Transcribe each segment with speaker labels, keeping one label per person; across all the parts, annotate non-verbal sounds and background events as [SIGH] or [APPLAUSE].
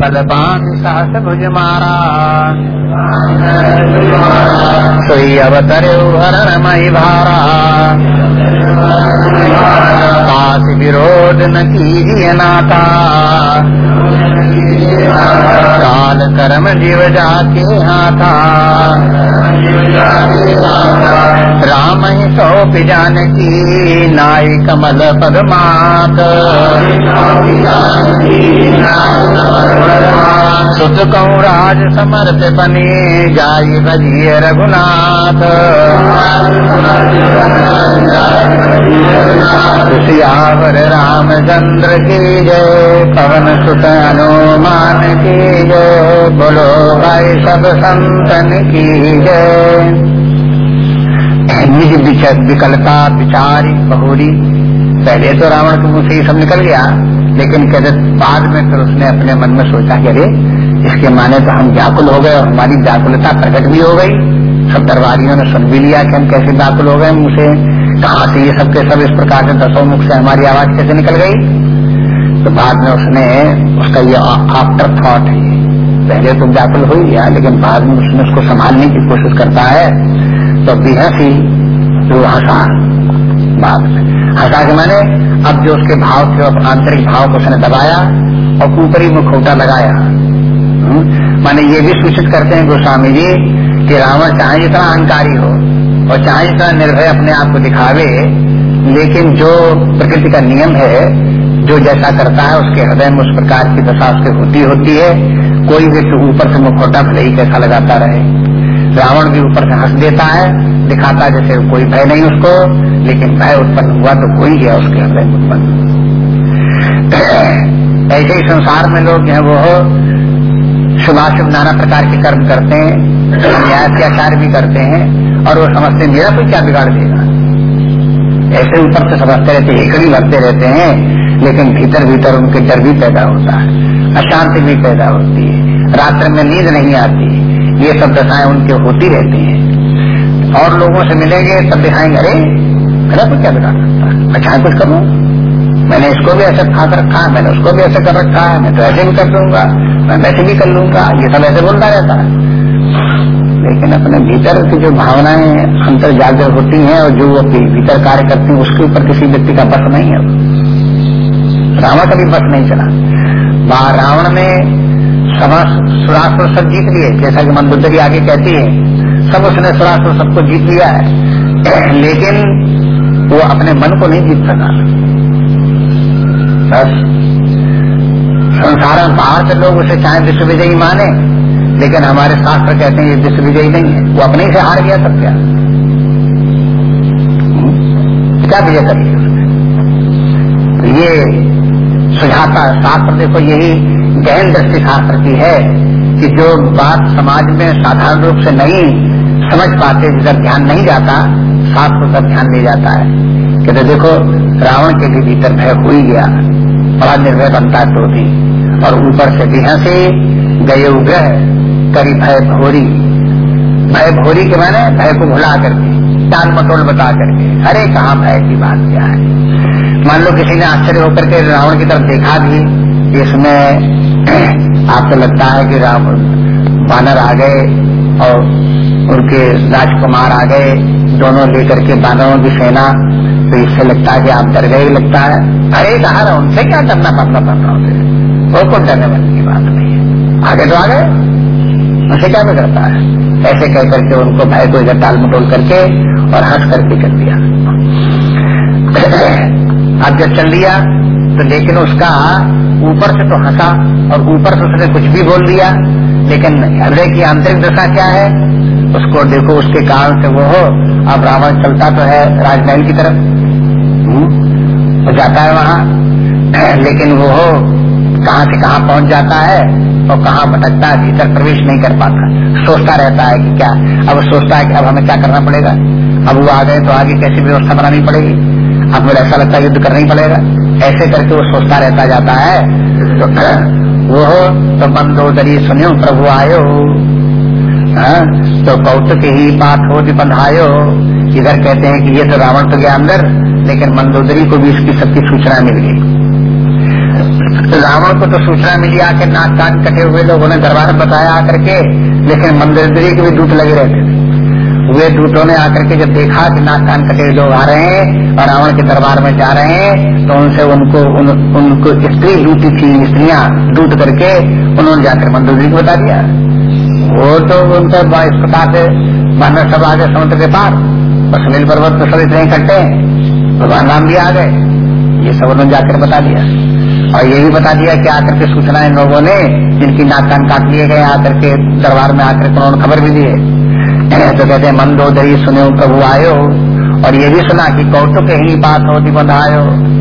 Speaker 1: बलवान सहस भुज मारा सोई अवतर हरणमय भारा पास विरोध न कीजिए नाता। काल कर्म जीव जाके हाथा। राम ही सौंप जानकी नाय कमल पदमात सुत कहूँ राज समर्थ जाय बजिए रघुनाथ। सियावर रामचंद्र की जय, पवन सुत हनुमान की जय, बोलो भाई सब संतन की जय। [COUGHS] निज विकलता विचारी बहुरी। पहले तो रावण के मुँह से ही सब निकल गया, लेकिन कहते बाद में फिर उसने अपने मन में सोचा कि अरे इसके माने तो हम व्याकुल हो गए और हमारी व्याकुलता प्रकट भी हो गई। सब दरबारियों ने सुन भी लिया कि हम कैसे व्याकुल हो गए। मुझे कहा से ये सबके सब इस प्रकार से दसों मुख से हमारी आवाज़ कैसे निकल गई? तो बाद में उसने उसका ये आफ्टर थॉट है पहले तो व्याकुल हो गया, लेकिन बाद में उसने उसको संभालने की कोशिश करता है। तो बेहस ही वो हंसा बाद में हंसा के मैंने, अब जो उसके भाव थे आंतरिक भाव को उसने दबाया और ऊपरी मुखौटा लगाया। माने ये भी सूचित करते हैं गोस्वामी जी कि रावण चाहे जितना अहंकारी हो और चाहे जितना निर्भय अपने आप को दिखावे, लेकिन जो प्रकृति का नियम है, जो जैसा करता है, उसके हृदय में उस प्रकार की दशा, उसके होती होती है। कोई व्यक्ति ऊपर से मुखोटा भले ही कैसा लगाता रहे। रावण भी ऊपर से हंस देता है, दिखाता है जैसे कोई भय नहीं उसको, लेकिन भय उत्पन्न हुआ तो कोई है उसके हृदय में उत्पन्न। [CLEARS THROAT] ऐसे ही संसार में लोग हैं वो शुभाशुभ नाना प्रकार के कर्म करते हैं, अन्याय अत्याचार भी करते हैं, और वो समझते मेरा कोई क्या बिगाड़ देगा? ऐसे ऊपर से समझते रहते एक ही भरते रहते हैं, लेकिन भीतर भीतर उनके डर भी पैदा होता है, अशांति भी पैदा होती है, रात्र में नींद नहीं आती, ये सब दशाएँ उनके होती रहती हैं। और लोगों से मिलेंगे, तब दिखाएँगे, अरे, मेरा कोई क्या बिगाड़ सकता मैं कुछ करूँ? मैंने इसको भी ऐसा खा कर रखा है, मैंने उसको भी ऐसा कर रखा है, मैं तो ऐसे भी कर दूँगा, मैं वैसे भी कर लूँगा, ये सब ऐसे बोलता रहता है। लेकिन अपने भीतर की जो भावनाएँ अंतर जागृत होती हैं और जो वो भीतर कार्य करती हैं, उसके ऊपर किसी व्यक्ति का बस नहीं है। रावण का भी बस नहीं चला। वहाँ रावण ने सुरासुर सब जीत लिए, जैसा कि मंदोदरी आगे कहती है, सब उसने सुरासुर सबको जीत लिया है। लेकिन वो अपने मन को नहीं जीत सका। संसार में बाहर से लोग उसे चाहे विश्व विजयी माने, लेकिन हमारे शास्त्र कहते हैं ये विश्व विजयी नहीं है। वो अपने ही से हार गया सब क्या? क्या विजय करिए तो ये सुझाता शास्त्र देखो, यही गहन दृष्टि शास्त्र की है कि जो बात समाज में साधारण रूप से नहीं समझ पाते, जिधर ध्यान नहीं जाता, शास्त्र तक ध्यान ले जाता है। कहते देखो, रावण के भी भीतर भय हो ही गया। बड़ा निर्भय बनता तो भी और ऊपर से बिहा से गए उग्रह करी भय भोरी भय भोरी के मैंने भय को भुला करके टाल मटोल बता करके, अरे कहा भय की बात क्या है? मान लो किसी ने आश्चर्य होकर के रावण की तरफ़ देखा भी इसमें [CLEARS THROAT] आपको लगता है कि रावण बानर आ गए और उनके राजकुमार आ गए, दोनों लेकर के बानरों की सेना तो इससे लगता है कि आप डर गए, लगता है, अरे कहा रहा उनसे क्या करना पड़ता पड़ता उसे वो कुछ डरने वाली की बात नहीं है। आगे तो आ गए। उसे क्या बिगड़ता है। ऐसे कह करके उनको भय को इधर टाल मटोल करके और हंस करके कर दिया। अब जब चल दिया तो लेकिन उसका ऊपर से तो हंसा और ऊपर से उसने कुछ भी बोल दिया, लेकिन हृदय की आंतरिक दशा क्या है? उसको देखो, उसके कारण से वो हो। अब रावण चलता तो है राजमहल की तरफ़। तो जाता है वहाँ। [CLEARS THROAT] लेकिन वो हो, कहाँ से कहाँ पहुँच जाता है और कहाँ भटकता है, भीतर प्रवेश नहीं कर पाता। सोचता रहता है कि क्या। अब सोचता है कि अब हमें क्या करना पड़ेगा। अब वो आ गए तो आगे कैसी व्यवस्था बनानी पड़ेगी? अब मुझे ऐसा लगता है युद्ध करना ही पड़ेगा। ऐसे करके वो सोचता रहता जाता है। [CLEARS THROAT] तो वो तो मंदोदरी सुनियो, प्रभु आयो। हाँ, तो कौतुक ही बात हो बंधायो। इधर कहते हैं कि ये तो रावण तो गया अंदर लेकिन मंदोदरी को भी इसकी सबकी सूचना मिल गई। रावण को तो सूचना मिली आके नाक कान कटे हुए लोगों ने दरबार बताया आकर के लेकिन मंदोदरी के भी दूत लगे रहते थे। वे दूतों ने आकर के जब देखा कि नाक कान कटे हुए लोग आ रहे हैं और रावण के दरबार में जा रहे हैं तो उनसे उनको उन, उनको स्त्री दूती थी स्त्रियाँ दूत करके उन्होंने जाकर मंदोदरी को बता दिया। वो तो उनका इस प्रकार से मानव सब आगे समुद्र के पार। और सुनील पर्वत तो सब इतने इकट्ठे हैं। भगवान राम भी आ गए। ये सब उन्होंने जाकर बता दिया। और ये भी बता दिया कि आकर के सूचना इन लोगों ने, जिनकी नाक कान काट लिए गए, आकर के दरबार में आकर उन्होंने खबर भी दी है। [CLEARS THROAT] तो कहते हैं मंदोदरी सुने प्रभु आयो और ये भी सुना कि कौतुक ही बात होती बधायो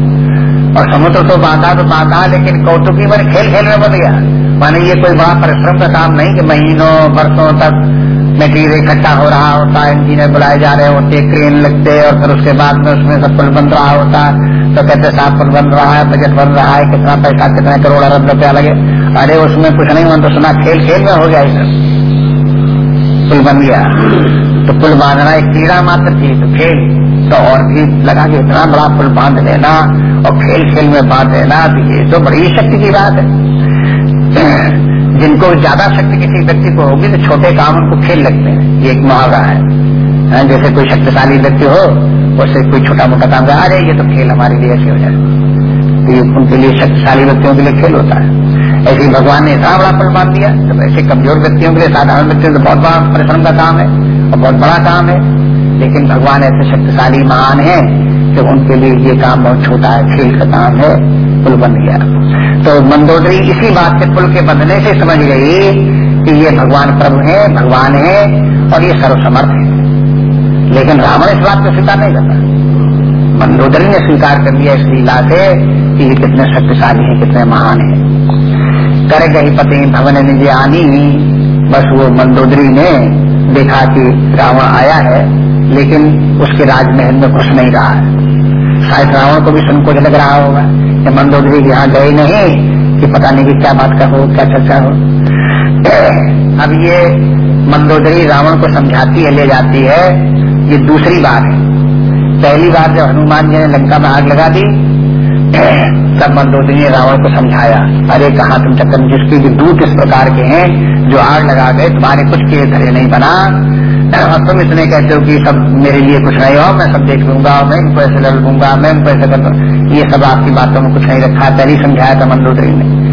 Speaker 1: और समुद्र तो बांधा तो बांधा लेकिन कौतुकी मैंने खेल खेल में बन गया माने ये कोई बड़ा परिश्रम का काम नहीं कि महीनों, वर्षों तक मेटीरियल इकट्ठा हो रहा होता है इंजीनियर बुलाए जा रहे होते क्रेन लगते और फिर उसके बाद में उसमें सब पुल बन रहा होता। तो कहते साफ़ पुल बन रहा है बजट बन रहा है, कितना पैसा, कितने करोड़ अरब रुपया लगे। अरे उसमें कुछ नहीं, मन तो सुना खेल खेल में हो गया इधर। पुल बन गया। तो पुल बांधना एक कीड़ा मात्र थी तो खेल। तो और भी लगा कि इतना बड़ा पुल बाँध लेना और खेल खेल में बाँध लेना तो ये तो बड़ी शक्ति की बात है। [CLEARS THROAT] जिनको ज़्यादा शक्ति किसी व्यक्ति को होगी तो छोटे काम उनको खेल लगते हैं। ये एक मुहावरा है। हाँ, जैसे कोई शक्तिशाली व्यक्ति हो वैसे कोई छोटा मोटा काम आ ये तो खेल हमारे लिए ऐसे हो जाए। तो ये उनके लिए शक्तिशाली व्यक्तियों के लिए खेल होता है। ऐसे भगवान ने इतना बड़ा फल बाँध दिया तो ऐसे कमज़ोर व्यक्तियों के लिए साधारण व्यक्तियों तो बहुत बड़ा परिश्रम का काम है। और बहुत बड़ा काम है। लेकिन भगवान ऐसे शक्तिशाली महान है कि उनके लिए ये काम बहुत छोटा है, खेल का काम है, पुल बन गया। तो मंदोदरी इसी बात से पुल के बंधने से समझ गई कि ये भगवान प्रभु है, भगवान है और ये सर्वसमर्थ है। लेकिन रावण इस बात को स्वीकार नहीं करता। मंदोदरी ने स्वीकार कर लिया इस लीला से कि ये कितने शक्तिशाली है, कितने महान है। कर गई पति भवन निज आनी, बस वो मंदोदरी ने देखा कि रावण आया है, लेकिन उसके राजमहल में घुस नहीं रहा है। शायद रावण को भी संकोच लग रहा होगा कि मंदोदरी यहाँ गए नहीं, कि पता नहीं कि क्या बात का हो, क्या चर्चा हो। [CLEARS THROAT] अब ये मंदोदरी रावण को समझाती है, ले जाती है, ये दूसरी बार है। पहली बार जब हनुमान जी ने लंका में आग लगा दी तब मंदोदरी ने रावण को समझाया, अरे, कहा तुम चक्कर जिसके भी दूत इस प्रकार के हैं, जो आग लगा गए तुम्हारे कुछ के धरे नहीं बना। और तुम इसने कहते हो कि सब मेरे लिए कुछ नहीं हो मैं सब देख लूँगा, मैं इनको ऐसे लड़ लूँगा, मैं इनको ऐसे कर ये सब आपकी बातों में कुछ नहीं रखा, पहले समझाया था मंदोदरी ने।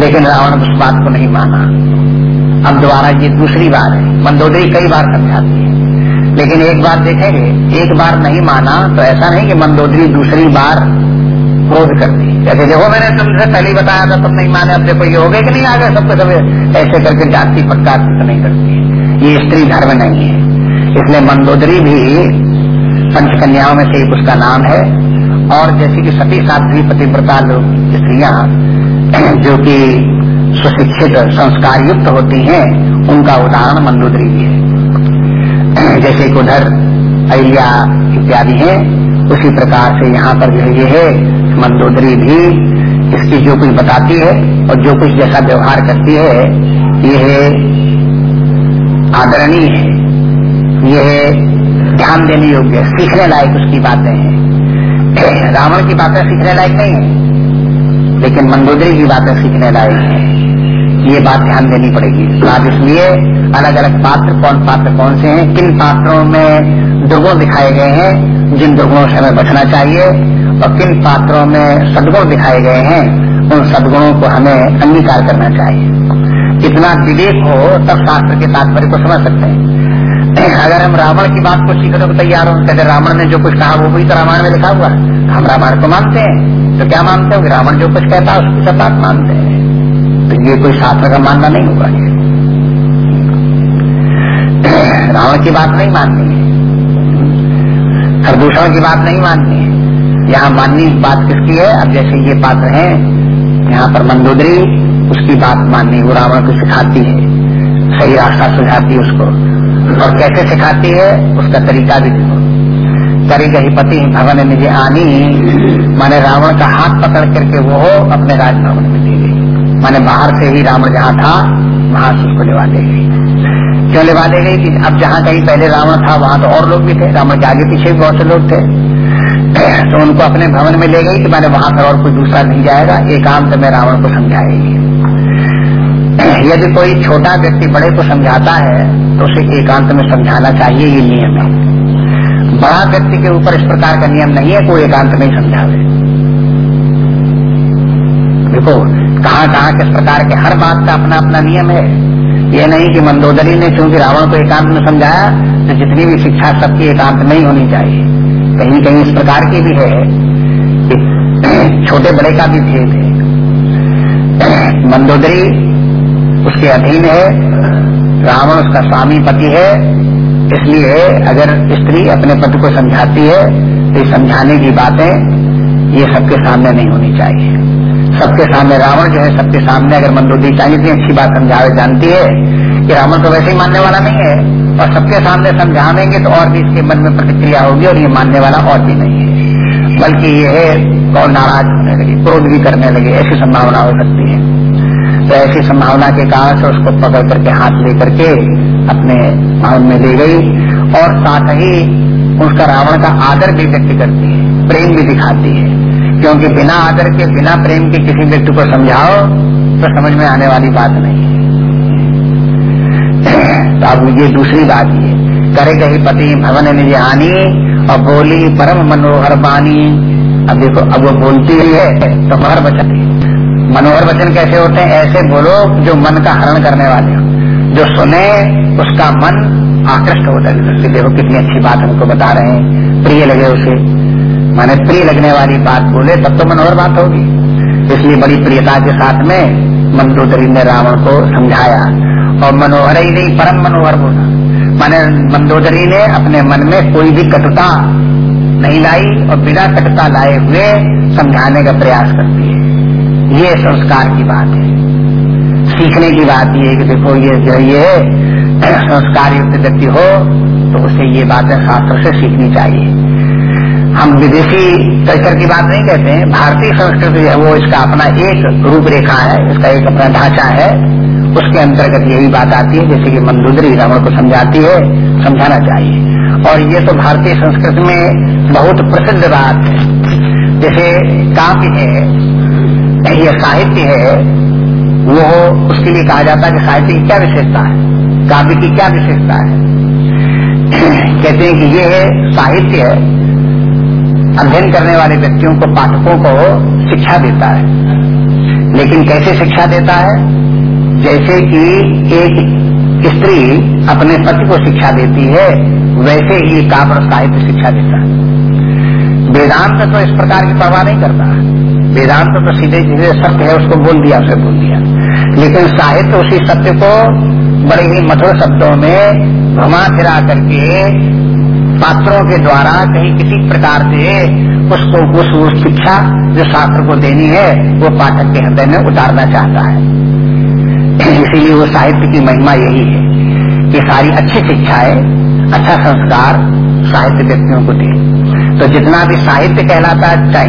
Speaker 1: लेकिन रावण उस बात को नहीं माना। अब दोबारा ये दूसरी बार है, मंदोदरी कई बार समझाती है। लेकिन एक बार देखेंगे, एक बार नहीं माना तो ऐसा नहीं कि मंदोदरी दूसरी बार क्रोध करती है। जैसे देखो मैंने तुमसे पहले बताया था तुम नहीं माने अब देखो ये हो गए कि नहीं आ गए? सबको सब ऐसे करके जाति फटकारती तो नहीं करती ये स्त्री धर्म नहीं है। इसलिए मंदोदरी भी पंचकन्याओं में से एक उसका नाम है। और जैसे कि सती साध्वी पतिव्रता लोग स्त्रियाँ, [CLEARS THROAT] जो कि सुशिक्षित संस्कार युक्त होती हैं, उनका उदाहरण मंदोदरी भी है। [CLEARS THROAT] जैसे कि उधर अहिल्या इत्यादि है, उसी प्रकार से यहाँ पर जो ये है। मंदोदरी भी इसकी जो कुछ बताती है और जो कुछ जैसा व्यवहार करती है ये है आदरणीय है। यह ध्यान देने योग्य है। सीखने लायक उसकी बातें हैं। [CLEARS THROAT] रावण की बातें सीखने लायक नहीं है, लेकिन मंदोदरी की बातें सीखने लायक है। ये बात ध्यान देनी पड़ेगी। बात इसलिए अलग अलग पात्र कौन पात्र कौन से हैं, किन पात्रों में दुर्गुण दिखाए गए हैं, जिन दुर्गुणों से हमें बचना चाहिए और किन पात्रों में सदगुण दिखाए गए हैं, उन सदगुणों को हमें अंगीकार करना चाहिए। इतना विवेक हो, तब शास्त्र के तात्पर्य को समझ सकते हैं। अगर हम रावण की बात को सीखने को तैयार हो कहते रावण ने जो कुछ कहा, वो भी तो रामायण में लिखा हुआ हम रामायण को मानते हैं। तो क्या मानते हो? रावण जो कुछ कहता है, उसकी सब बात मानते हैं। तो ये कोई शास्त्र का मानना नहीं होगा। रावण की बात नहीं माननी है। प्रदूषण की बात नहीं माननी है। यहाँ माननी बात किसकी है? अब जैसे ये पात्र हैं, यहाँ पर मंदोदरी, उसकी बात माननी वो रावण को सिखाती है। सही रास्ता सुझाती है उसको। और कैसे सिखाती है? उसका तरीका भी देखो। करी गही पति भवन निजे आनी, माने रावण का हाथ पकड़ करके वो अपने राजभवन में दी गई। माने बाहर से ही रावण जहाँ था, वहाँ से उसको लेवा दे गई। क्यों लेवा दे गई? कि अब जहाँ कहीं पहले रावण था, वहाँ तो और लोग भी थे। रावण के आगे पीछे भी बहुत से लोग थे। तो उनको अपने भवन में ले गई कि मैंने वहाँ पर और कोई दूसरा नहीं जाएगा। एकांत में रावण को समझाएगी। यदि कोई छोटा व्यक्ति बड़े को समझाता है तो उसे एकांत में समझाना चाहिए ये नियम है। बड़ा व्यक्ति के ऊपर इस प्रकार का नियम नहीं है, कोई एकांत में समझावे। देखो कहाँ कहाँ किस प्रकार के हर बात का अपना अपना नियम है। ये नहीं कि मंदोदरी ने चूँकि रावण को एकांत में समझाया तो जितनी भी शिक्षा सबकी एकांत में ही होनी चाहिए। कहीं कहीं इस प्रकार की भी है। कि छोटे बड़े का भी भेद है। मंदोदरी उसके अधीन है। रावण उसका स्वामी पति है। इसलिए अगर स्त्री अपने पति को समझाती है तो समझाने की बातें ये सबके सामने नहीं होनी चाहिए। सबके सामने रावण जो है, सबके सामने अगर मंदोदरी चाहिए इतनी अच्छी बात समझावे, जानती है। कि रावण तो वैसे ही मानने वाला नहीं है। और सबके सामने समझावेंगे तो और भी इसके मन में प्रतिक्रिया होगी और ये मानने वाला और भी नहीं है। बल्कि ये है, कौन नाराज़ होने लगे, क्रोध भी करने लगे, ऐसी संभावना हो सकती है। तो ऐसी संभावना के कारण से उसको पकड़ करके हाथ लेकर के अपने भवन में ले गई और साथ ही उसका रावण का आदर भी व्यक्त करती है, प्रेम भी दिखाती है। क्योंकि बिना आदर के, बिना प्रेम के किसी व्यक्ति को समझाओ तो समझ में आने वाली बात नहीं तो अब ये दूसरी बात ये। करे कही पति भवन निज हानि और बोली परम मनोहर बानी। अब देखो, अब वो बोलती ही है तो हर वचन मनोहर वचन कैसे होते हैं? ऐसे बोलो जो मन का हरण करने वाले हो। जो सुने, उसका मन आकृष्ट है देखो कितनी अच्छी बात हमको बता रहे हैं। प्रिय लगे उसे। माने प्रिय लगने वाली बात बोले, तब तो मनोहर बात होगी। इसलिए बड़ी प्रियता के साथ में मंदोदरी ने रावण को समझाया। और मनोहर ही नहीं, परम मनोहर बोला माने मंदोदरी ने अपने मन में कोई भी कटुता नहीं लाई और बिना कटुता लाए हुए समझाने का प्रयास करती है ये संस्कार की बात है। सीखने की बात ये कि देखो, ये जो ये संस्कार युक्त व्यक्ति हो तो उसे ये बातें शास्त्र से सीखनी चाहिए। हम विदेशी कल्चर की बात नहीं कहते हैं, भारतीय संस्कृति है, वो इसका अपना एक रूपरेखा है, इसका एक अपना ढांचा है। उसके अंतर्गत यही बात आती है, जैसे कि मंदुदरी रावण को समझाती है, समझाना चाहिए। और ये तो भारतीय संस्कृति में बहुत प्रसिद्ध बात है। जैसे काव्य है या साहित्य है, वो उसके लिए कहा जाता है कि साहित्य की क्या विशेषता है? काव्य की क्या विशेषता है? कहते हैं कि ये है, साहित्य अध्ययन करने वाले व्यक्तियों को, पाठकों को शिक्षा देता है। लेकिन कैसे शिक्षा देता है? जैसे कि एक स्त्री अपने पति को शिक्षा देती है, वैसे ही काव्य साहित्य शिक्षा देता है। वेदांत तो इस प्रकार की परवाह नहीं करता। वेदांत तो सीधे सीधे सत्य है, उसको बोल दिया, उसे बोल दिया। लेकिन साहित्य उसी सत्य को बड़े ही मधुर शब्दों में घुमा फिरा करके पात्रों के द्वारा कहीं किसी प्रकार से उसको उस शिक्षा जो शास्त्र को देनी है, वो पाठक के हृदय में उतारना चाहता है। इसीलिए वो साहित्य की महिमा यही है कि सारी अच्छी शिक्षाएँ अच्छा संस्कार साहित्य व्यक्तियों को दे। तो जितना भी साहित्य कहलाता है, चाहे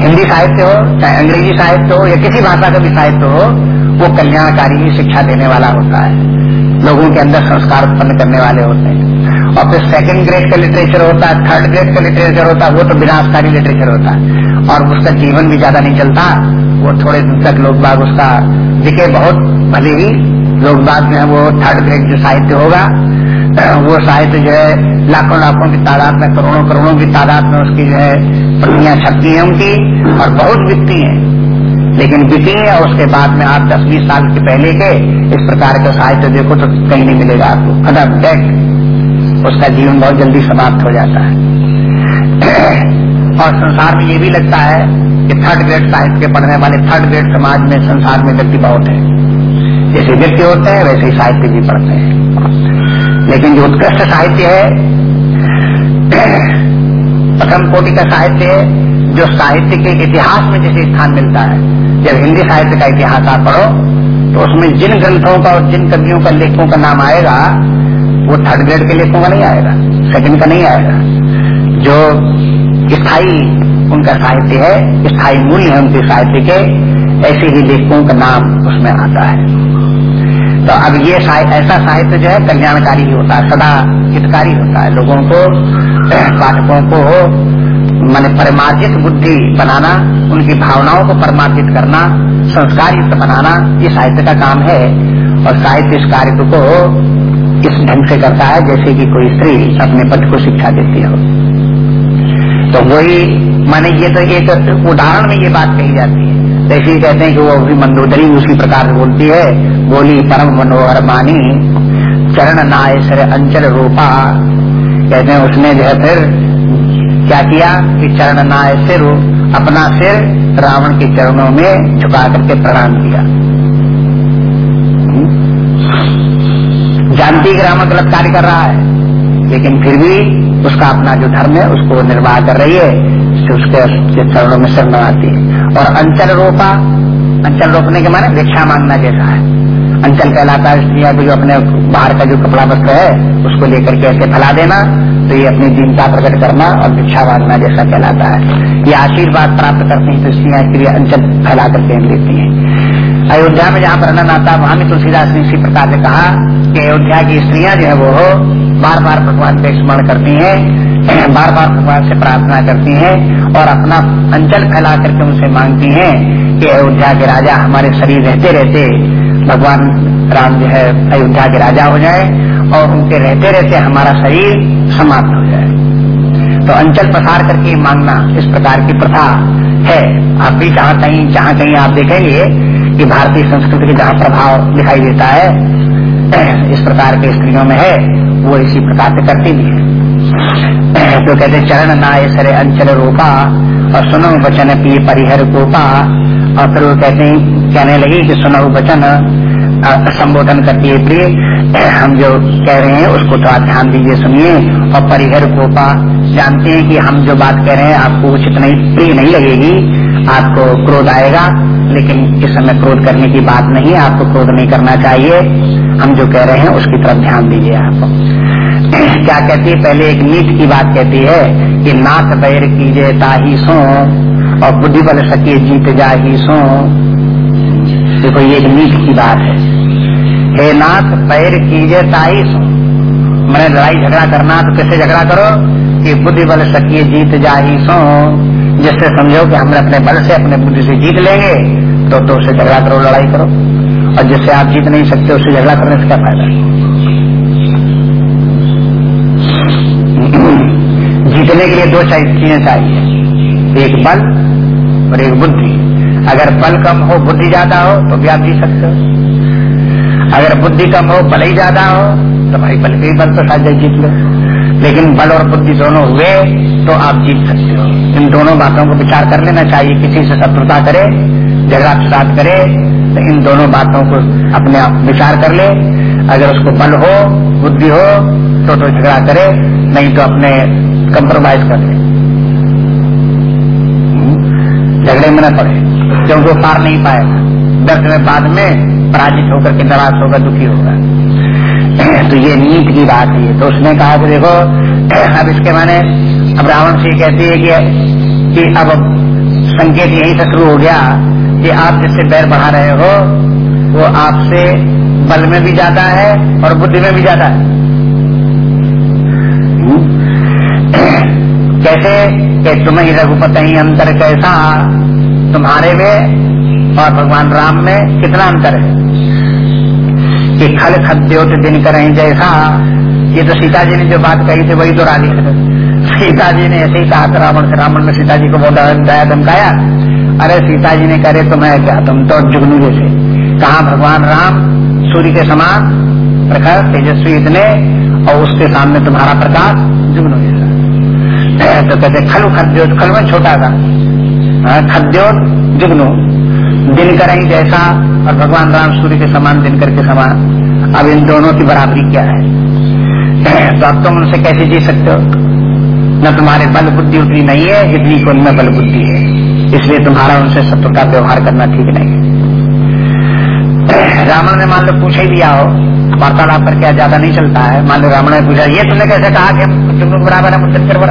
Speaker 1: हिंदी साहित्य हो, चाहे अंग्रेज़ी साहित्य हो, या किसी भाषा का भी साहित्य हो, वो कल्याणकारी ही शिक्षा देने वाला होता है। लोगों के अंदर संस्कार उत्पन्न करने वाले होते हैं। और फिर सेकंड ग्रेड का लिटरेचर होता है थर्ड ग्रेड का लिटरेचर होता है, वो तो विनाशकारी लिटरेचर होता है। और उसका जीवन भी ज़्यादा नहीं चलता। वो थोड़े दिन तक लोग बाग उसका दिखे, बहुत भले ही लोग बाग में वो थर्ड ग्रेड जो साहित्य होगा, [CLEARS THROAT] वो साहित्य जो है लाखों लाखों की तादाद में, करोड़ों करोड़ों की तादाद में उसकी जो है प्रतियाँ छपती हैं उनकी और बहुत बिकती हैं। लेकिन बिकी है और उसके बाद में आप दस बीस साल के पहले के इस प्रकार का साहित्य देखो तो कहीं नहीं मिलेगा आपको। खत्म डेट उसका जीवन बहुत जल्दी समाप्त हो जाता है। [CLEARS THROAT] और संसार में ये भी लगता है कि थर्ड ग्रेड साहित्य के पढ़ने वाले थर्ड ग्रेड समाज में, संसार में व्यक्ति बहुत है। जैसे व्यक्ति होते हैं, वैसे ही साहित्य भी पढ़ते हैं। लेकिन जो उत्कृष्ट साहित्य है, प्रथम कोटि का साहित्य है, जो साहित्य के इतिहास में जैसे स्थान मिलता है। जब हिंदी साहित्य का इतिहास आप पढ़ो तो उसमें जिन ग्रंथों का और जिन कवियों का, लेखों का नाम आएगा, वो थर्ड ग्रेड के लेखों का नहीं आएगा सेकंड का नहीं आएगा। जो स्थायी उनका साहित्य है स्थायी मूल्य है उनके साहित्य के, ऐसे ही लेखकों का नाम उसमें आता है। तो अब ये ऐसा साहित्य जो है, कल्याणकारी ही होता है, सदा हितकारी होता है। लोगों को, पाठकों को मान परमार्जित बुद्धि बनाना, उनकी भावनाओं को परमार्जित करना, संस्कार युक्त बनाना, ये साहित्य का काम है। और साहित्य इस कार्य को इस ढंग से करता है, जैसे कि कोई स्त्री अपने पद को शिक्षा देती हो। तो वही माने ये तो एक उदाहरण में ये बात कही जाती है। जैसे ही कहते हैं कि वो भी मंदोदरी उसी प्रकार से बोलती है, बोली परम मनोहर मानी, चरण नाय सर अंचल रूपा। कहते हैं उसने जो है फिर क्या किया कि चरण नाय सिर, अपना सिर रावण के चरणों में झुका करके प्रणाम किया। जानती कि रावण गलत कार्य कर रहा है, लेकिन फिर भी उसका अपना जो धर्म है, उसको निर्वाह कर रही है उसके चरणों में शरण आती है। और अंचल रोपा, अंचल रोपने के माने भिक्षा मांगना जैसा है। अंचल कहलाता है स्त्रिया जो अपने बाहर का जो कपड़ा वस्त्र है, उसको लेकर के ऐसे फैला देना तो ये अपनी दीनता प्रकट करना और भिक्षा मांगना जैसा कहलाता है। ये आशीर्वाद प्राप्त करती है तो स्त्रियाँ अंचल फैला करके लेती है। अयोध्या में जहाँ वर्णन आता वहाँ भी तुलसीदास ने इसी प्रकार से कहा कि अयोध्या की स्त्रियाँ जो है वो बार बार भगवान का स्मरण करती हैं [CLEARS THROAT] बार बार भगवान से प्रार्थना करती हैं और अपना अंचल फैला करके उनसे मांगती हैं कि अयोध्या के राजा हमारे शरीर रहते रहते भगवान राम जो है अयोध्या के राजा हो जाए और उनके रहते रहते हमारा शरीर समाप्त हो जाए। तो अंचल प्रसार करके मांगना इस प्रकार की प्रथा है। आप भी जहाँ कहीं जहाँ कहीं आप देखेंगे कि भारतीय संस्कृति के जहाँ प्रभाव दिखाई देता है, [CLEARS THROAT] इस प्रकार के स्त्रियों में है, वो इसी प्रकार से करती भी है। [CLEARS THROAT] तो कहते चरण नाय सरे अंचल रूपा, और सुनो वचन पी परिहर गोपा और फिर वो कहते कहने लगी कि सुनो वचन संबोधन करती है, प्रिय, [CLEARS THROAT] हम जो कह रहे हैं, उसको थोड़ा ध्यान दीजिए, सुनिए। और परिहर गोपा जानते हैं कि हम जो बात कह रहे हैं, आपको उचित नहीं, प्रिय नहीं लगेगी, आपको क्रोध आएगा। लेकिन इस समय क्रोध करने की बात नहीं है आपको क्रोध नहीं करना चाहिए। हम जो कह रहे हैं, उसकी तरफ़ ध्यान दीजिए आप। [CLEARS THROAT] क्या कहती है? पहले एक नीत की बात कहती है कि नाथ बैर कीजे ताही सो और बुद्धि बल सके जीत जा ही सो। देखो, ये एक नीत की बात है। हे नाथ पैर कीजे ताही सो। मैंने लड़ाई झगड़ा करना तो कैसे झगड़ा करो? कि बुद्धि बल सकिए जीत जा ही सो। जिससे समझो कि हमने अपने बल से, अपने बुद्धि से जीत लेंगे तो तो उसे झगड़ा करो, लड़ाई करो। और जिससे आप जीत नहीं सकते, उससे झगड़ा करने से क्या फ़ायदा [CLEARS THROAT] जीतने के लिए दो चीज़ें चाहिए। एक बल और एक बुद्धि। अगर बल कम हो, बुद्धि ज़्यादा हो तो भी आप जीत सकते हो। अगर बुद्धि कम हो, बल ही ज़्यादा हो तो भाई बल के ही बल तो शायद जीत लो। लेकिन बल और बुद्धि दोनों हुए तो आप जीत सकते हो। इन दोनों बातों को विचार कर लेना चाहिए। किसी से शत्रुता करे, झगड़ा फसाद करे तो इन दोनों बातों को अपने आप विचार कर ले। अगर उसको बल हो, बुद्धि हो तो तो झगड़ा करे, नहीं तो अपने कंप्रोमाइज कर ले। हम्म? झगड़े में न पड़े, क्योंकि वो पार नहीं पाएगा। दर्द में बाद में पराजित होकर के नाराज़ होकर दुखी होगा। तो ये नीत की बात है। तो उसने कहा कि देखो अब इसके माने अब रावण से कहती है कि, कि अब संकेत यही से शुरू हो गया कि आप जिससे बैर बढ़ा रहे हो वो आपसे बल में भी ज़्यादा है और बुद्धि में भी ज़्यादा है। कैसे? कि तुम्हें रघुपत ही अंतर कैसा? तुम्हारे में और भगवान राम में कितना अंतर है? कि खल खद्योत दिन करें जैसा ये तो सीता जी ने जो बात कही थी वही तो रानी सीता जी ने ऐसे ही कहा था रावण से रावण ने सीता जी को बहुत दया धमकाया। अरे सीता जी ने करे तो मैं क्या तुम तो जुगनू जैसे। कहा भगवान राम सूर्य के समान प्रखर तेजस्वी इतने और उसके सामने तुम्हारा प्रकाश जुगनू जैसा। [CLEARS THROAT] तो कहते खलु खद्योत खल में छोटा था। हाँ, खद्योत जुगनू दिनकर ही जैसा और भगवान राम सूर्य के समान दिनकर के समान। अब इन दोनों की बराबरी क्या है? तो अब तुम उनसे कैसे जी सकते हो? न तुम्हारे बल बुद्धि उतनी नहीं है जितनी को उनमें बल बुद्धि है। इसलिए तुम्हारा उनसे शत्रु का व्यवहार करना ठीक नहीं है। रावण ने मान लो पूछ ही दिया हो वार्तालाप पर क्या ज़्यादा नहीं चलता है। मान लो रावण ने पूछा ये तुमने कैसे कहा कि तुम लोग बराबर है मुझसे बराबर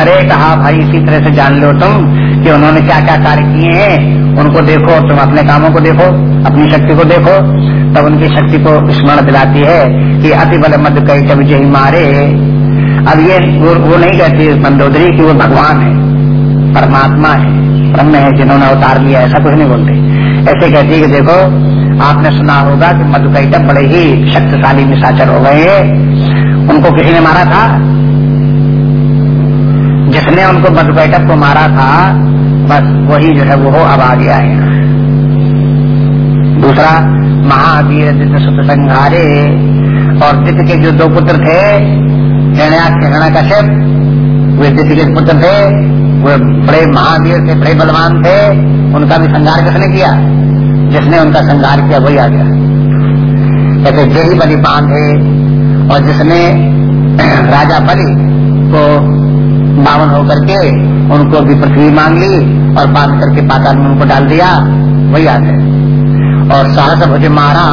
Speaker 1: अरे कहा भाई इसी तरह से जान लो तुम कि उन्होंने क्या क्या कार्य किए हैं। उनको देखो तुम अपने कामों को देखो अपनी शक्ति को देखो। तब उनकी शक्ति को स्मरण दिलाती है कि अति बल मध्य कई जब जही मारे। अब ये वो, वो नहीं कहती मंदोदरी की वो भगवान है परमात्मा है ब्रह्म है जिन्होंने अवतार लिया ऐसा कुछ नहीं बोलते। ऐसे कहती है कि देखो आपने सुना होगा कि मधुकैटक बड़े ही शक्तिशाली निशाचर हो गए। उनको किसी ने मारा था? जिसने उनको मधुकैटक को मारा था, बस वही जो है वो अब आ गया है दूसरा, महावीर दिव्य सुत संघारे और दिव्य के जो दो पुत्र थे हिरणा कश्यप, वे दिव्य के पुत्र थे, वे बड़े महावीर थे, बड़े बलवान थे, उनका भी संघार किसने किया? जिसने उनका संघार किया, वही आ गया। ऐसे जेही बलि बांधे और जिसने [CLEARS THROAT] राजा बलि को बावन होकर के उनको भी पृथ्वी मांग ली और बाँध करके पाताल में उनको डाल दिया, वही आ गए और सहस भुज मारा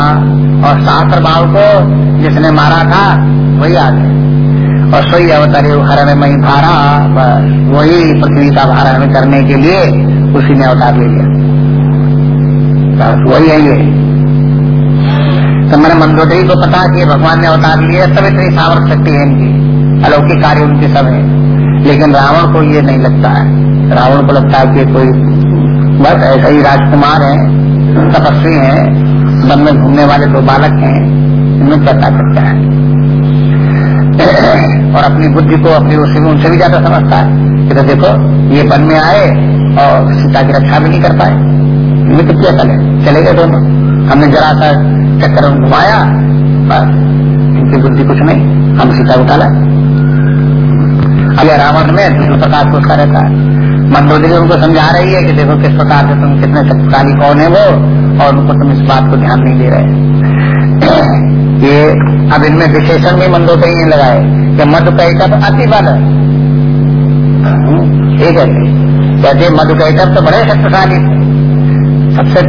Speaker 1: और सहस्र भाव को जिसने मारा था, वही आ गए और सोई अवतरे हरण में भारा वही पृथ्वी का भारण करने के लिए उसी ने अवतार ले लिया। बस वही है ये। तो मैंने मंदोदरी को पता कि भगवान ने अवतार लिया सब इतनी सावर शक्ति है इनकी। अलौकिक कार्य उनके सब है। लेकिन रावण को ये नहीं लगता है। रावण को लगता है कि कोई बस ऐसा ही राजकुमार है, तपस्वी है वन में घूमने वाले दो बालक हैं, इनमें क्या करता है? और अपनी बुद्धि को अपनी उससे उनसे भी ज़्यादा समझता है। कि तो देखो, ये वन में आए और सीता की रक्षा भी नहीं कर पाए। इनमें तो क्या चले। चले गए दोनों। हमने जरा सा चक्कर घुमाया, बस। इनकी बुद्धि कुछ नहीं। हम सीता उठा लाए अगर रावण में दूसरे प्रकार को उसका रहता है। मंदोदरी उनको समझा रही है कि देखो किस प्रकार से तुम कितने शक्तिशाली कौन है वो, और उनको तुम इस बात को ध्यान नहीं दे रहे। [CLEARS THROAT] ये अब इनमें विशेषण भी मंदोदरी नहीं लगाए कि मधुकैटव अति बल। है ठीक है कहते मधुकैटव तो बड़े शक्तिशाली थे। सबसे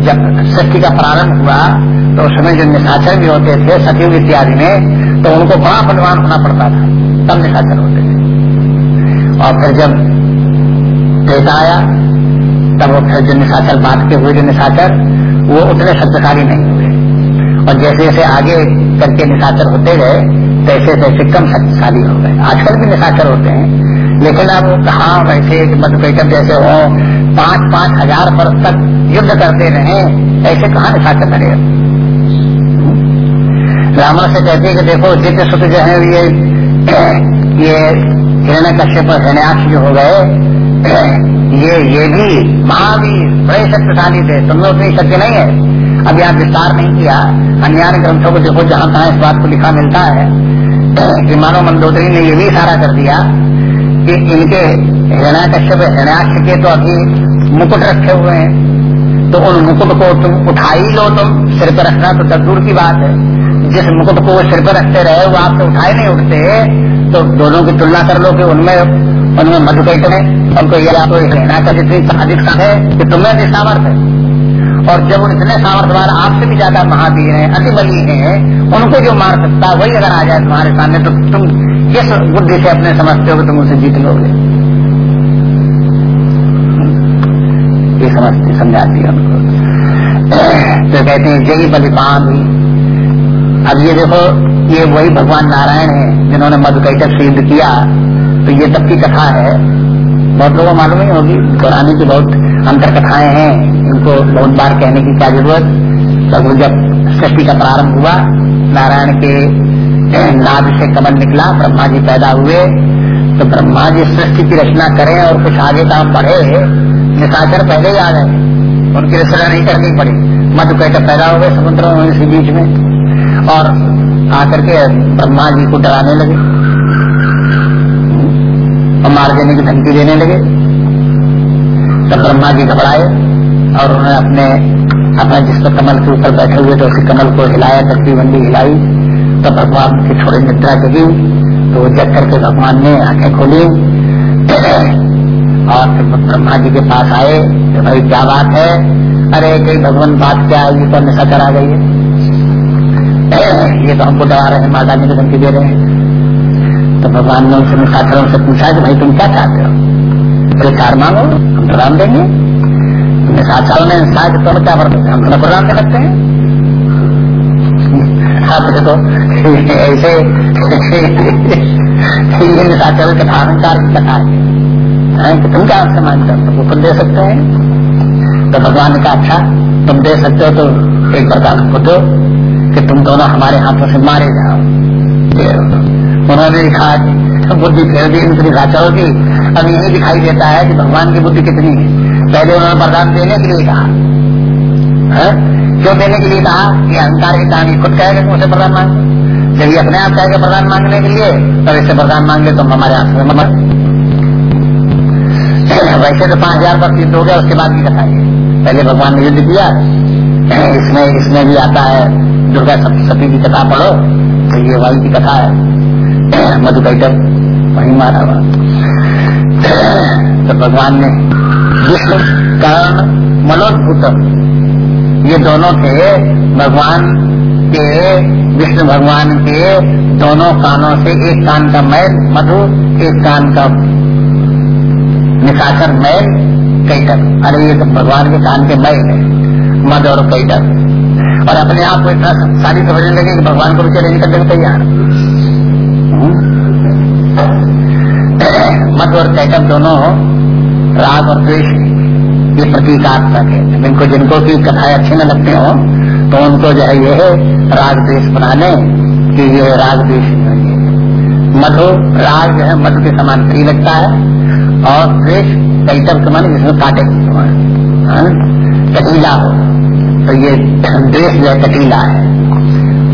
Speaker 1: जब सृष्टि का प्रारंभ हुआ तो उस समय जो निशाचर भी होते थे सतयुग इत्यादि में तो उनको बड़ा बलवान होना पड़ता था। तब निशाचर होते थे। और फिर जब देता आया, तब वो फिर जो निशाचर बात के हुए, जो निशाचर, वो उतने शक्तिशाली नहीं हुए। और जैसे जैसे आगे करके निशाचर होते गए, तैसे तैसे कम शक्तिशाली हो गए। आजकल भी निशाचर होते हैं लेकिन अब कहा वैसे मधुपेटक जैसे हो, पाँच पाँच हज़ार वर्ष तक युद्ध करते रहे, ऐसे कहा निशाचर करेगा रावण से कहते हैं कि देखो, जित सुत जो है ये ये हिरण्य कश्यप हिरण्याक्ष जो हो गए, ये ये भी महावीर, बड़े शक्तिशाली थे। तुम लोग उतनी शक्ति नहीं है। अब यहाँ विस्तार नहीं किया। अन्य ग्रंथों को देखो, जहाँ तहाँ इस बात को लिखा मिलता है कि मानो मंदोदरी ने ये भी इशारा कर दिया कि इनके हृणा कश्यप हृणाक्ष के तो अभी मुकुट रखे हुए हैं। तो उन मुकुट को तुम उठा ही लो तुम, सिर पर रखना तो तब दूर की बात है। जिस मुकुट को वो सिर पर रखते रहे, वो आपसे उठाए नहीं उठते। तो दोनों की तुलना कर लो कि उनमें उनमें मधुकैत ने उनको ये आपको हृणा का जितनी साजिश है कि तुम्हें भी सामर्थ है। और जब इतने सामर्थ वाला आपसे भी ज़्यादा महावीर है, अति बली है, उनको जो मार सकता वही अगर आ जाए तुम्हारे सामने तो तुम किस बुद्धि से अपने समझते हो तुम उसे जीत लोगे? ये समझती, समझाती है उनको। तो कहते हैं, जय बलिपान भी। अब ये देखो, ये वही भगवान नारायण है, जिन्होंने मधुकैटक से युद्ध किया। तो ये तब की कथा है बहुत लोगों मालूम ही होगी। पुरानी की बहुत अंतर कथाएँ हैं। इनको बहुत बार कहने की क्या ज़रूरत? तब जब सृष्टि का प्रारंभ हुआ, नारायण के नाद से कमल निकला ब्रह्मा जी पैदा हुए तो ब्रह्मा जी सृष्टि की रचना करें और कुछ आगे काम बढ़े। निशाचर पहले ही आ गए। उनकी रचना नहीं करनी पड़ी। मधु कहकर पैदा हो गए समुद्र बीच में। और आकर के ब्रह्मा जी को डराने लगे। और मार देने की धमकी देने लगे। तब ब्रह्मा जी घबराए और उन्होंने अपने, अपना जिस पर कमल के ऊपर बैठे हुए थे उसी कमल को हिलाया, तस्वीर बंदी हिलाई। तो भगवान की थोड़ी निद्रा जगी तो वो जग करके भगवान ने आँखें खोली। और फिर ब्रह्मा जी के पास आए तो भाई, क्या बात है? अरे कई भगवान, बात क्या है? ये तो नशा करा गई है। ये तो हमको डरा रहे हैं, माता जी को धमकी दे रहे हैं। तो भगवान ने उनसे मुसाफिरों से पूछा कि भाई तुम क्या चाहते हो? बोले, चार मांगो, हम प्रदान देंगे। निशाचरों ने इंसाज तो क्या कर हम तुम्हें प्रणाम दे सकते हैं। [LAUGHS] आप देखो, [LAUGHS] ऐसे निशाचर कथा अहंकार की कथा है। कि तुम क्या उससे मानते हो? तुम ऊपर दे सकते हैं। तो भगवान ने कहा अच्छा तुम दे सकते हो तो एक वरदान को दो, कि तुम दोनों हमारे हाथों से मारे जाओ। उन्होंने कहा बुद्धि फिर भी इनकी निशाचरों की अब यही दिखाई देता है कि भगवान की बुद्धि कितनी है। पहले उन्होंने वरदान देने के लिए कहा। है? क्यों देने के लिए कहा? कि अहंकार की कहानी खुद कहेगा मुझे प्रधान मांगे। जब ये अपने आप कहेगा प्रधान मांगने के लिए, तब इससे प्रधान मांगे तो हमारे हाथ में मत वैसे तो पाँच हज़ार पर युद्ध हो गया, उसके बाद की कथा है। पहले भगवान ने युद्ध किया, इसमें इसमें भी आता है, दुर्गा सती की कथा पढ़ो तो ये वही की कथा है। मधुकैटक वही मारा हुआ। तो भगवान ने विष्णु कर्ण मनोद्भूत। ये दोनों थे भगवान के, विष्णु भगवान के दोनों कानों से एक कान का मैल मधु, एक कान का निशाचर मैल कैटक। अरे, ये तो भगवान के कान के मैल है, मध और कैटक। और अपने आप को इतना सारी समझने लगे कि भगवान को भी चले निकलने को तैयार मध और कैटक दोनों राग और द्वेष ये प्रतीकात्मक है जिनको जिनको की कथाएँ अच्छी न लगती हो तो उनको जो है ये राग देश बना ले कि ये राग देश मधु राग जो है मधु के समान प्रिय लगता है, और द्वेश कैटर के मन जिसमें काटे हाँ? कटीला हो तो ये [CLEARS THROAT] द्वेश जो है कटीला है।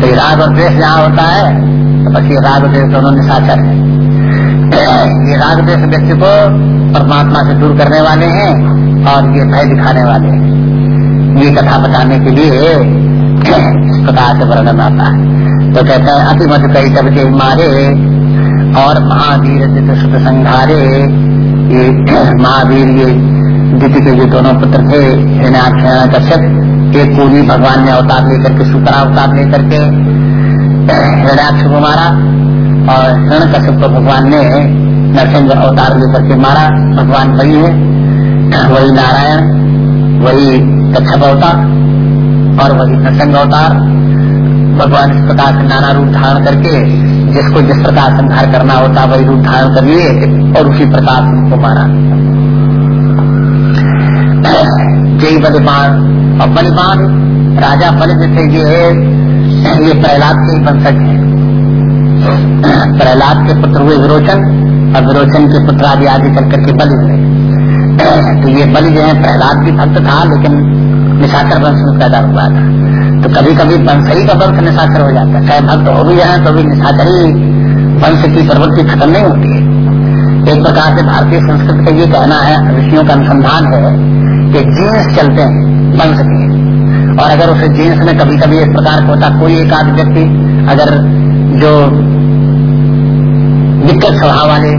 Speaker 1: तो ये राग और द्वेश जहाँ होता है तो बस ये राग देश दोनों निशाचर है। ये राग देश व्यक्ति को परमात्मा से दूर करने वाले हैं और ये भय दिखाने वाले हैं। ये कथा बताने के लिए इस प्रकार से वर्णन आता है। तो कहते हैं, अति मत कई तब के मारे और महावीर जित सुत संघारे। ये महावीर, ये दिति के जो दोनों पुत्र थे हिरण्याक्ष कश्यप, एक पूरी भगवान ने अवतार लेकर के सुतरा अवतार लेकर के हिरण्याक्ष को मारा और हिरण कश्यप को भगवान ने नरसिंह अवतार लेकर के मारा। भगवान वही है, वही नारायण, वही कच्छप अवतार और वही नरसिंह अवतार। भगवान इस प्रकार से नाना रूप धारण करके, जिसको जिस प्रकार संहार करना होता, वही रूप धारण कर लिए और उसी प्रकार उनको मारा। जय बलिमान और बलिमान राजा बलि थे ये ये प्रहलाद के वंशज है। प्रहलाद के पुत्र हुए विरोचन और विरोचन के पुत्र आदि आदि कर करके बलि हुए। तो ये बलि जो है, प्रहलाद भी भक्त था, लेकिन निशाचर वंश में पैदा हुआ था। तो कभी कभी वंश ही का वंश निशाचर हो जाता है। चाहे भक्त हो भी जाए तो भी निशाचरी वंश की प्रवृत्ति खत्म नहीं होती है। एक प्रकार से भारतीय संस्कृति का ये कहना है, ऋषियों का अनुसंधान है कि जीन्स चलते हैं, वंश के। और अगर उस जींस में कभी कभी इस प्रकार का होता, कोई एक आध व्यक्ति अगर जो दिक्कत स्वभाव वाले,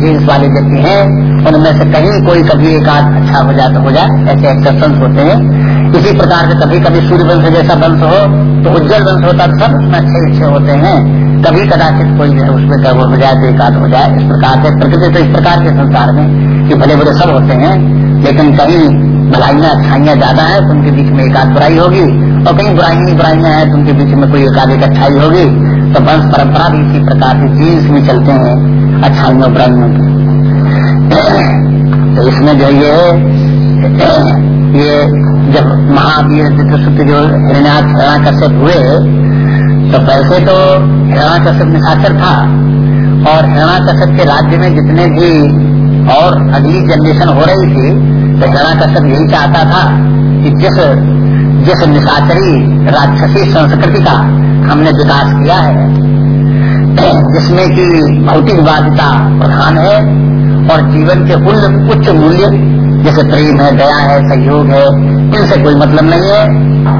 Speaker 1: जीन्स वाले व्यक्ति हैं, उनमें से कहीं कोई कभी एक आध अच्छा हो जाए तो हो जाए, ऐसे एक्सेप्शन होते हैं। इसी प्रकार से कभी कभी सूर्य वंश जैसा वंश हो तो उज्जवल वंश होता तो सब उसमें अच्छे अच्छे होते हैं। कभी कदाचित कोई जो है उसमें गड़बड़ हो जाए तो एक आध हो जाए, इस प्रकार से प्रकृति तो इस प्रकार के संसार में कि भले भले सब होते हैं, लेकिन कहीं भलाइयाँ, अच्छाइयाँ ज़्यादा है तो उनके बीच में एकाध बुराई होगी, और कहीं बुराइयाँ बुराइयाँ है तो उनके बीच में कोई एक आध एक अच्छाई होगी तो वंश परंपरा भी इसी प्रकार से जीन्स में चलते हैं, अच्छाइयों, बुराइयों की। तो इसमें जो ये ये जब महावीर चित्रसुत जो हिरण्याक्ष हिरणाकश्यप हुए तो वैसे तो हिरणाकश्यप निशाचर था। और हिरणाकश्यप के राज्य में जितने भी और अगली जनरेशन हो रही थी तो हिरणाकश्यप यही चाहता था कि जिस जिस निशाचरी राक्षसी संस्कृति का हमने विकास किया है, जिसमें कि भौतिकवादिता प्रधान है और जीवन के उच्च मूल्य जैसे प्रेम है, दया है, सहयोग है, इनसे कोई मतलब नहीं है।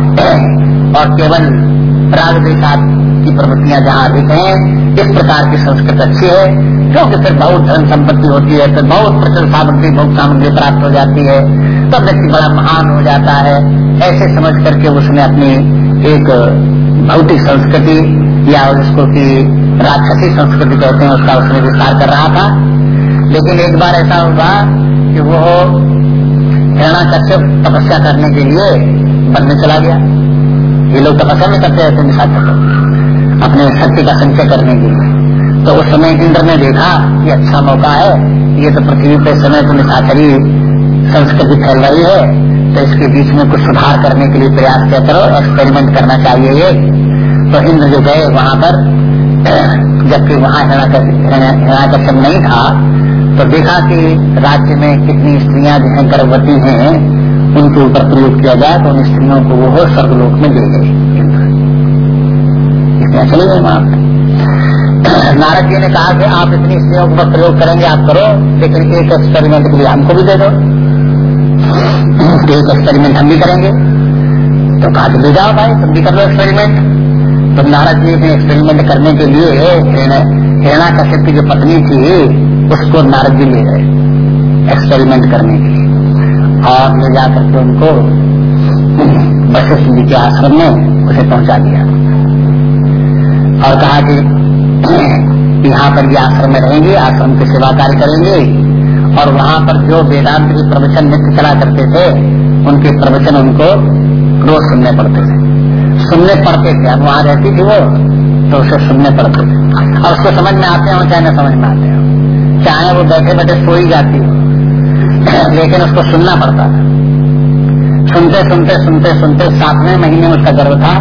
Speaker 1: [CLEARS THROAT] और केवल राग देशात की प्रवृत्तियाँ जहाँ अधिक हैं, इस प्रकार की संस्कृत अच्छी है, क्योंकि फिर बहुत धन संपत्ति होती है, फिर बहुत प्रचुर सामग्री, बहुत सामग्री प्राप्त हो जाती है, तब व्यक्ति बड़ा महान हो जाता है। ऐसे समझ करके उसने अपनी एक भौतिक संस्कृति या उसको की राक्षसी संस्कृति कहते हैं, उसका उसने विस्तार कर रहा था। लेकिन एक बार ऐसा हुआ कि वो हिरणा कश्यप तपस्या करने के लिए वन में चला गया। ये लोग तपस्या में करते रहते को अपने शक्ति का संचय करने के लिए। तो उस समय इंद्र ने देखा कि अच्छा मौका है, ये तो पृथ्वी पे समय तो निशाचरी संस्कृति फैल रही है तो इसके बीच में कुछ सुधार करने के लिए प्रयास क्या करो एक्सपेरिमेंट करना चाहिए ये। तो इंद्र जो गए वहाँ पर, जबकि वहाँ हिरणाकश्यप नहीं था तो देखा कि राज्य में कितनी स्त्रियाँ जो है, गर्भवती हैं, उनके ऊपर प्रयोग किया जाए तो उन स्त्रियों को वो स्वर्गलोक में दे गए। चले गए वहाँ नारद जी ने कहा कि आप इतनी स्त्रियों पर प्रयोग करेंगे, आप करो, लेकिन एक एक्सपेरिमेंट के लिए हमको भी दे दो। एक एक्सपेरिमेंट हम भी करेंगे। तो कहा ले जाओ भाई, तुम भी कर लो एक्सपेरिमेंट तो नारद जी ने एक्सपेरिमेंट करने के लिए हिरणा कश्यप की जो पत्नी थी उसको नारद जी ले गए एक्सपेरिमेंट करने के। लिए और ले जाकर के उनको वशिष्ठ जी के आश्रम में उसे पहुँचा दिया। और कहा कि यहाँ पर ये आश्रम में रहेंगे, आश्रम की सेवा कार्य करेंगे, और वहाँ पर जो वेदांत के प्रवचन नित्य चला करते थे, उनके प्रवचन उनको रोज सुनने पड़ते थे। सुनने पड़ते थे, अब वहाँ रहती थी वो तो उसे सुनने पड़ते थे। और उसको समझ में आते हो चाहे न समझ में आते हो। चाहे वो बैठे बैठे सोई जाती हो। लेकिन उसको सुनना पड़ता सुनते सुनते सुनते सुनते सातवें महीने में उसका गर्व था।